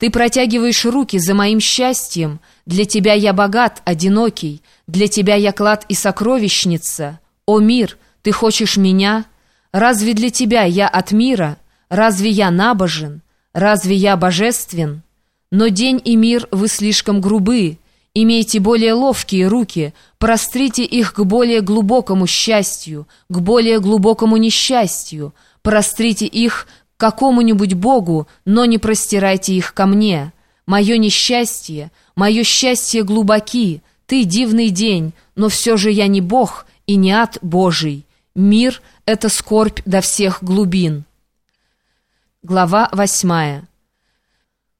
Ты протягиваешь руки за моим счастьем. Для тебя я богат, одинокий. Для тебя я клад и сокровищница. О мир, ты хочешь меня? Разве для тебя я от мира? Разве я набожен? Разве я божествен? Но день и мир вы слишком грубы. Имейте более ловкие руки, прострите их к более глубокому счастью, к более глубокому несчастью, прострите их какому-нибудь Богу, но не простирайте их ко мне. Мое несчастье, мое счастье глубоки, ты дивный день, но все же я не Бог и не ад Божий. Мир — это скорбь до всех глубин. Глава восьмая.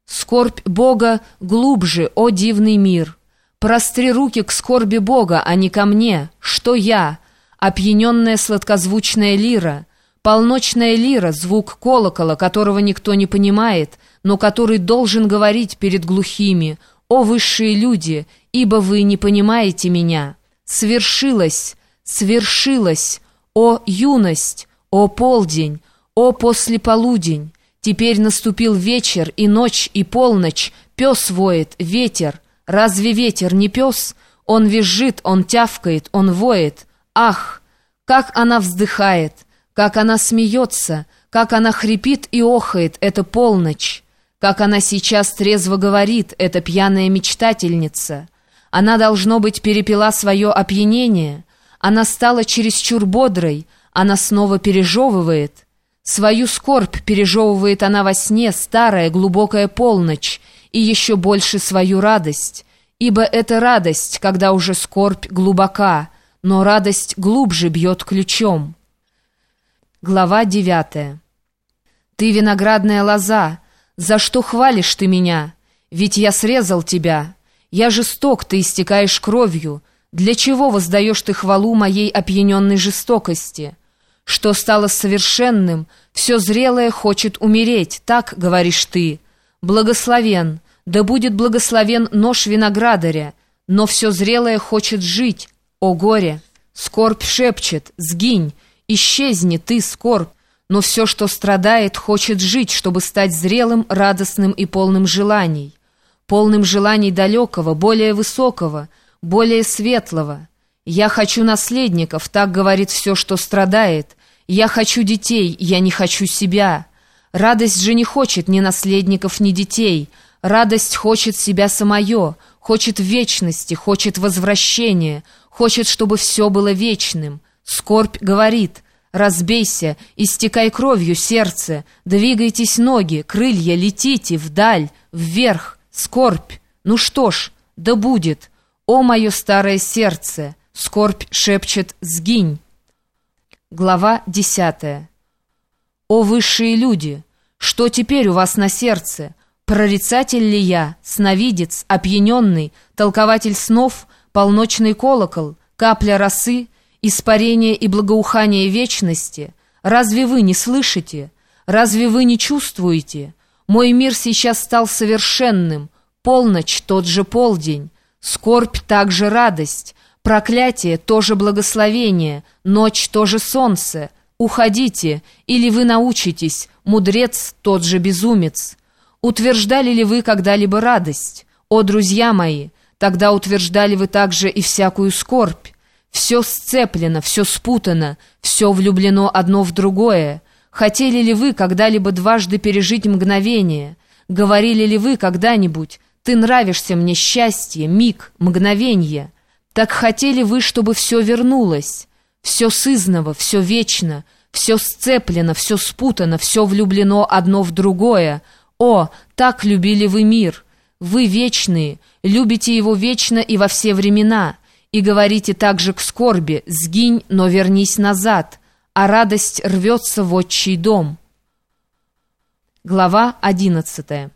Скорбь Бога глубже, о дивный мир! Простри руки к скорби Бога, а не ко мне. Что я? Опьяненная сладкозвучная лира. Полночная лира, звук колокола, которого никто не понимает, но который должен говорить перед глухими. О, высшие люди, ибо вы не понимаете меня. Свершилось, свершилось, о, юность, о, полдень, о, послеполудень. Теперь наступил вечер, и ночь, и полночь, пес воет, ветер — Разве ветер не пес? Он визжит, он тявкает, он воет. Ах, как она вздыхает, как она смеется, как она хрипит и охает, это полночь. Как она сейчас трезво говорит, эта пьяная мечтательница. Она, должно быть, перепила свое опьянение. Она стала чересчур бодрой, она снова пережевывает. Свою скорбь пережевывает она во сне, старая глубокая полночь, и еще больше свою радость, ибо это радость, когда уже скорбь глубока, но радость глубже бьет ключом. Глава девятая. «Ты виноградная лоза, за что хвалишь ты меня? Ведь я срезал тебя. Я жесток, ты истекаешь кровью. Для чего воздаешь ты хвалу моей опьяненной жестокости? Что стало совершенным, все зрелое хочет умереть, так говоришь ты». Благословен, да будет благословен нож виноградаря, но все зрелое хочет жить, о горе! Скорбь шепчет, сгинь, исчезни ты, скорбь, но все, что страдает, хочет жить, чтобы стать зрелым, радостным и полным желаний. Полным желаний далекого, более высокого, более светлого. «Я хочу наследников», так говорит все, что страдает. «Я хочу детей, я не хочу себя». Радость же не хочет ни наследников, ни детей. Радость хочет себя самое, хочет вечности, хочет возвращения, хочет, чтобы все было вечным. Скорбь говорит «Разбейся, истекай кровью сердце, двигайтесь ноги, крылья, летите вдаль, вверх, скорбь. Ну что ж, да будет. О, мое старое сердце!» Скорбь шепчет «Сгинь». Глава десятая. «О, высшие люди! Что теперь у вас на сердце? Прорицатель ли я, сновидец, опьяненный, толкователь снов, полночный колокол, капля росы, испарение и благоухание вечности? Разве вы не слышите? Разве вы не чувствуете? Мой мир сейчас стал совершенным, полночь тот же полдень, скорбь также радость, проклятие тоже благословение, ночь тоже солнце, «Уходите, или вы научитесь, мудрец тот же безумец». Утверждали ли вы когда-либо радость? О, друзья мои, тогда утверждали вы также и всякую скорбь. Все сцеплено, все спутано, все влюблено одно в другое. Хотели ли вы когда-либо дважды пережить мгновение? Говорили ли вы когда-нибудь «Ты нравишься мне счастье, миг, мгновенье»? Так хотели вы, чтобы все вернулось? Все сызново, все вечно, все сцеплено, все спутано, все влюблено одно в другое. О, так любили вы мир! Вы вечные, любите его вечно и во все времена, и говорите также к скорби «Сгинь, но вернись назад», а радость рвется в отчий дом. Глава одиннадцатая.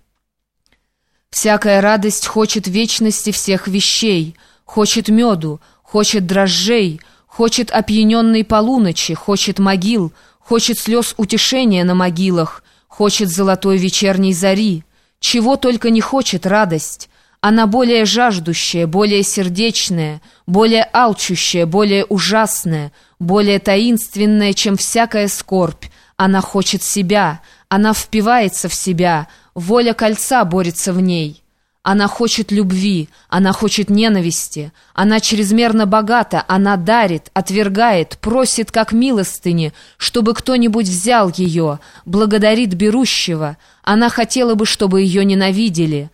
Всякая радость хочет вечности всех вещей, хочет меду, хочет дрожжей, Хочет опьяненной полуночи, хочет могил, хочет слез утешения на могилах, хочет золотой вечерней зари. Чего только не хочет радость. Она более жаждущая, более сердечная, более алчущая, более ужасная, более таинственная, чем всякая скорбь. Она хочет себя, она впивается в себя, Воля кольца борется в ней. Она хочет любви, она хочет ненависти, она чрезмерно богата, она дарит, отвергает, просит как милостыни, чтобы кто-нибудь взял ее, благодарит берущего. Она хотела бы, чтобы ее ненавидели.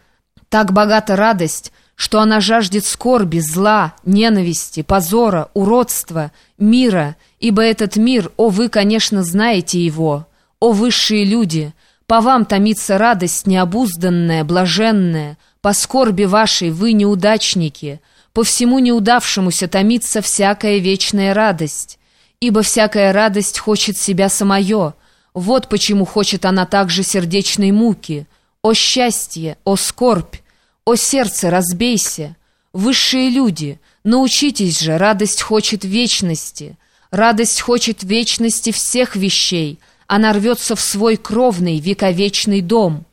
Так богата радость, что она жаждет скорби, зла, ненависти, позора, уродства, мира, ибо этот мир, о, вы, конечно, знаете его, о, высшие люди, по вам томится радость необузданная, блаженная, по скорби вашей вы неудачники, по всему неудавшемуся томится всякая вечная радость, ибо всякая радость хочет себя самое, вот почему хочет она также сердечной муки. О счастье, о скорбь, о сердце, разбейся! Высшие люди, научитесь же, радость хочет вечности. Радость хочет вечности всех вещей. Она рвется в свой кровный, вековечный дом».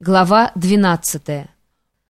Глава двенадцатая.